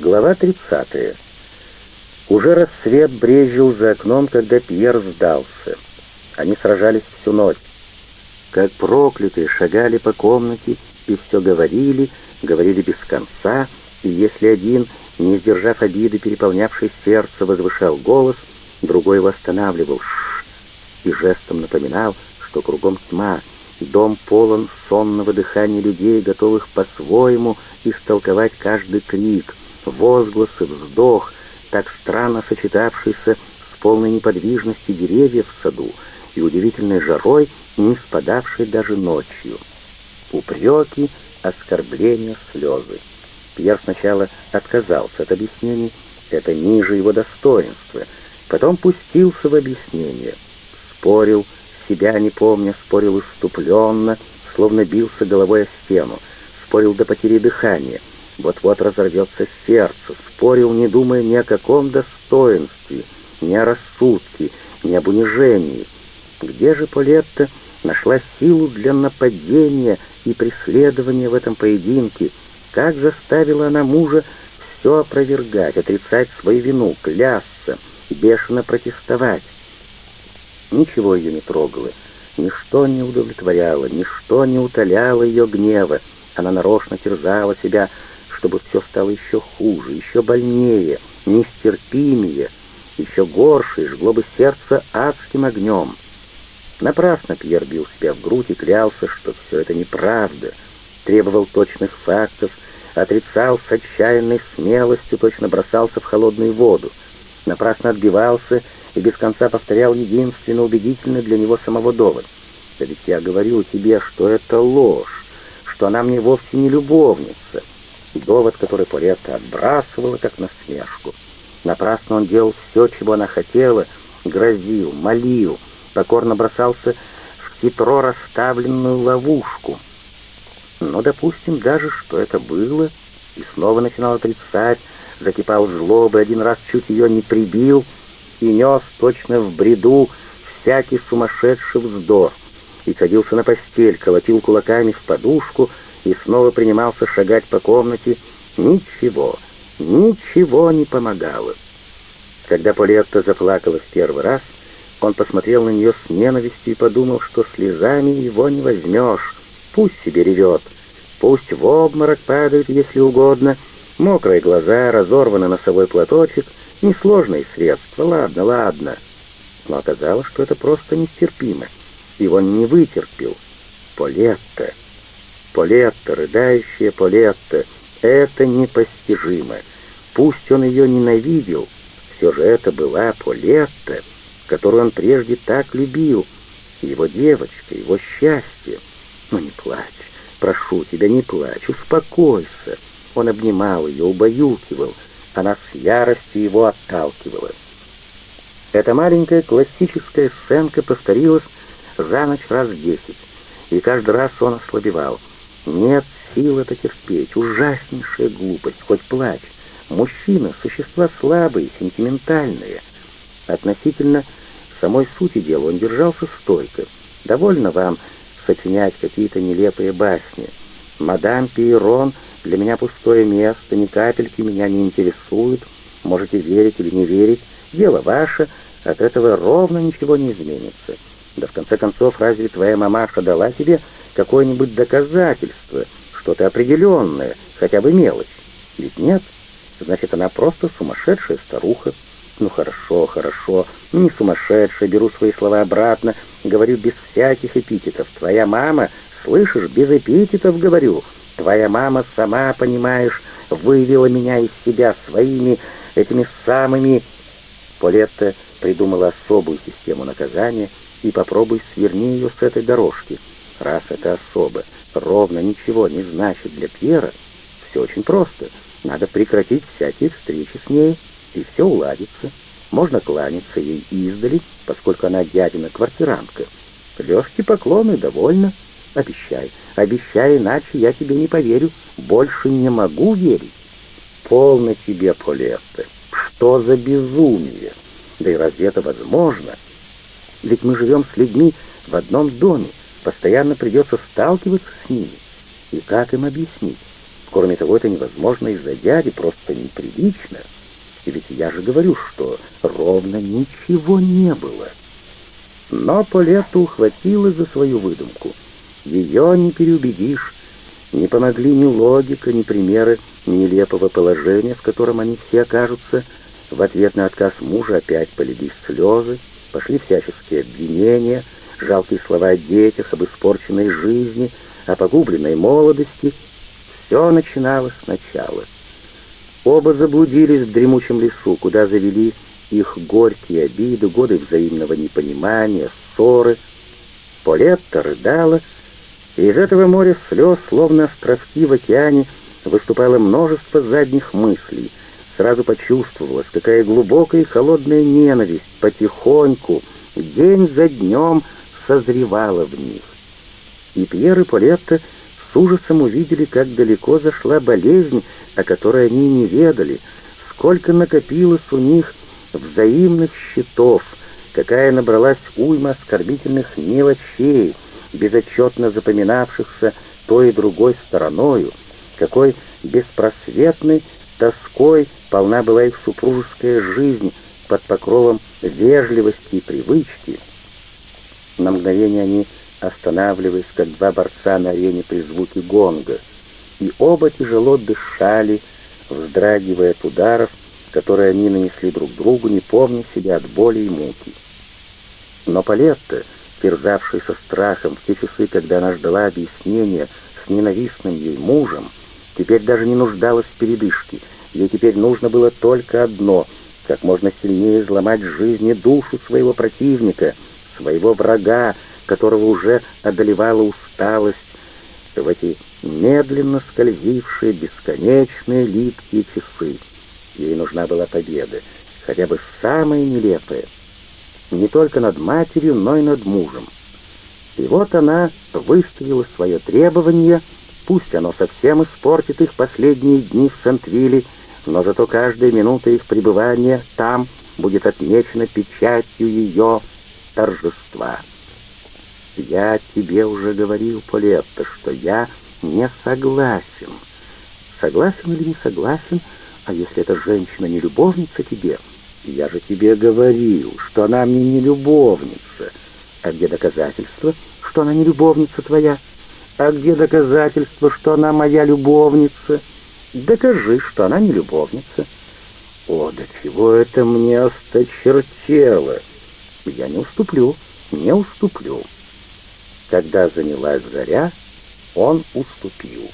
Глава 30. Уже рассвет брезжил за окном, когда Пьер сдался. Они сражались всю ночь. Как проклятые шагали по комнате и все говорили, говорили без конца, и если один, не сдержав обиды, переполнявший сердце, возвышал голос, другой его останавливал «Шш!» и жестом напоминал, что кругом тьма, дом полон сонного дыхания людей, готовых по-своему истолковать каждый крик, возгласы, вздох, так странно сочетавшийся с полной неподвижностью деревьев в саду и удивительной жарой, не спадавшей даже ночью. Упреки, оскорбления, слезы. Пьер сначала отказался от объяснений, это ниже его достоинства, потом пустился в объяснение. Спорил, себя не помня, спорил иступленно, словно бился головой о стену, спорил до потери дыхания, вот-вот разорвется сердце, спорил, не думая ни о каком достоинстве, ни о рассудке, ни об унижении. Где же Полетта нашла силу для нападения и преследования в этом поединке? Как заставила она мужа все опровергать, отрицать свою вину, клясться, бешено протестовать? Ничего ее не трогало, ничто не удовлетворяло, ничто не утоляло ее гнева. Она нарочно терзала себя, чтобы все стало еще хуже, еще больнее, нестерпимее, еще горше, и жгло бы сердце адским огнем. Напрасно Пьер бил себя в грудь и клялся, что все это неправда, требовал точных фактов, отрицал с отчаянной смелостью, точно бросался в холодную воду, напрасно отбивался и без конца повторял единственно убедительный для него самого довод. «Да ведь я говорю тебе, что это ложь, что она мне вовсе не любовница, довод, который Полетта отбрасывала, как насмешку. Напрасно он делал все, чего она хотела, грозил, молил, покорно бросался в хитро расставленную ловушку. Но, допустим, даже что это было, и снова начинал отрицать, закипал злобой, один раз чуть ее не прибил и нес точно в бреду всякий сумасшедший вздор, и садился на постель, колотил кулаками в подушку, и снова принимался шагать по комнате, ничего, ничего не помогало. Когда Полетта заплакала в первый раз, он посмотрел на нее с ненавистью и подумал, что слезами его не возьмешь, пусть себе ревет, пусть в обморок падает, если угодно, мокрые глаза, разорванный носовой платочек, несложные средства, ладно, ладно. Но оказалось, что это просто нестерпимо, и он не вытерпел. Полетта... Полетта, рыдающая Полетта, это непостижимо. Пусть он ее ненавидел, все же это была Полетта, которую он прежде так любил, его девочка, его счастье. Но не плачь, прошу тебя, не плачь, успокойся. Он обнимал ее, убаюкивал, она с яростью его отталкивала. Эта маленькая классическая сценка повторилась за ночь раз десять, и каждый раз он ослабевал. Нет сил это терпеть, ужаснейшая глупость, хоть плачь. Мужчина — существа слабые, сентиментальные. Относительно самой сути дела он держался стойко. Довольно вам сочинять какие-то нелепые басни. Мадам Пейрон для меня пустое место, ни капельки меня не интересует. Можете верить или не верить, дело ваше, от этого ровно ничего не изменится. Да в конце концов, разве твоя мамаша дала тебе какое-нибудь доказательство, что-то определенное, хотя бы мелочь. Ведь нет, значит, она просто сумасшедшая старуха. Ну хорошо, хорошо, не сумасшедшая, беру свои слова обратно, говорю без всяких эпитетов. Твоя мама, слышишь, без эпитетов говорю. Твоя мама, сама понимаешь, вывела меня из себя своими этими самыми... Полетта придумала особую систему наказания, и попробуй сверни ее с этой дорожки — Раз это особо ровно ничего не значит для Пьера, все очень просто. Надо прекратить всякие встречи с ней, и все уладится. Можно кланяться ей издали, поскольку она дядина квартирантка. Легкие поклоны, довольно. Обещай, обещай, иначе я тебе не поверю. Больше не могу верить. Полно тебе, Полетта. Что за безумие? Да и разве это возможно? Ведь мы живем с людьми в одном доме. Постоянно придется сталкиваться с ними. И как им объяснить? Кроме того, это невозможно из-за дяди, просто неприлично. Ведь я же говорю, что ровно ничего не было. Но Полетта ухватила за свою выдумку. Ее не переубедишь. Не помогли ни логика, ни примеры нелепого положения, в котором они все окажутся. В ответ на отказ мужа опять полились слезы, пошли всяческие обвинения, жалкие слова о детях, об испорченной жизни, о погубленной молодости. Все начиналось сначала. Оба заблудились в дремучем лесу, куда завели их горькие обиды, годы взаимного непонимания, ссоры. Полетта рыдала, и из этого моря слез, словно островки в океане, выступало множество задних мыслей. Сразу почувствовалось, какая глубокая и холодная ненависть потихоньку, день за днем созревала в них. И Пьер и Полетта с ужасом увидели, как далеко зашла болезнь, о которой они не ведали, сколько накопилось у них взаимных счетов, какая набралась уйма оскорбительных мелочей, безотчетно запоминавшихся той и другой стороною, какой беспросветной тоской полна была их супружеская жизнь под покровом вежливости и привычки. На мгновение они останавливаясь, как два борца на арене при звуке гонга, и оба тяжело дышали, вздрагивая от ударов, которые они нанесли друг другу, не помня себя от боли и муки. Но Палетта, терзавшаяся страхом в те часы, когда она ждала объяснения с ненавистным ей мужем, теперь даже не нуждалась в передышке. Ей теперь нужно было только одно — как можно сильнее изломать жизнь и душу своего противника, своего врага, которого уже одолевала усталость, в эти медленно скользившие бесконечные липкие часы. Ей нужна была победа, хотя бы самая нелепая, не только над матерью, но и над мужем. И вот она выставила свое требование, пусть оно совсем испортит их последние дни в Сент-Вилле, но зато каждая минута их пребывания там будет отмечена печатью ее торжества. «Я тебе уже говорил, Полетта, что я не согласен». «Согласен или не согласен?» А если эта женщина не любовница тебе? Я же тебе говорил, что она мне не любовница. А где доказательства, что она не любовница твоя? А где доказательства, что она моя любовница? Докажи, что она не любовница. О, до чего это мне осточертело! Я не уступлю, не уступлю. Когда занялась заря, он уступил.